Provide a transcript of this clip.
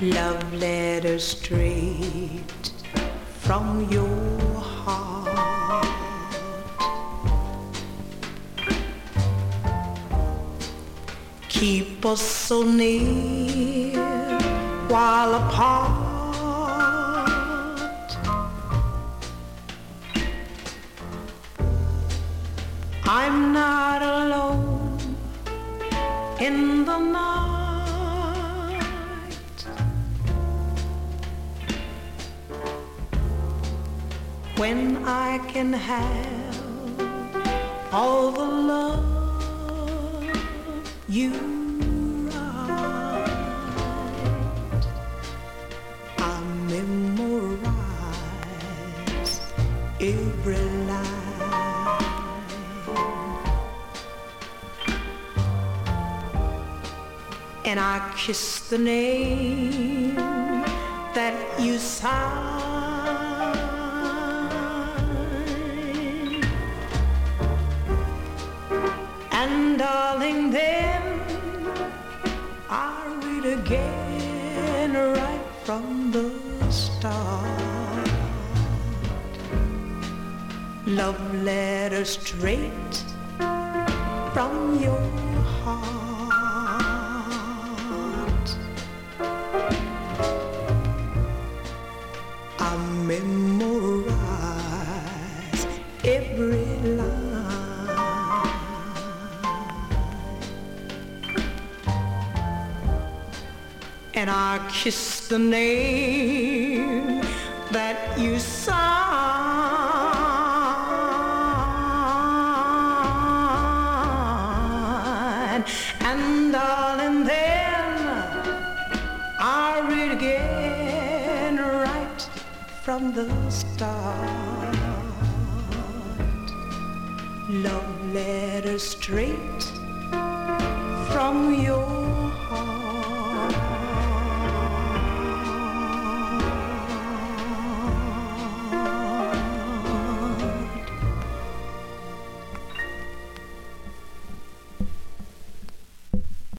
Love letter straight from your heart. Keep us so near while apart. I'm not alone in the night. When I can have all the love you write, I memorize every line. And I kiss the name that you sign. And darling, then I read again right from the start. Love letter straight from your heart. Memorize every line. And I kiss the name that you sign. And darling, then from the start. Love letter straight from your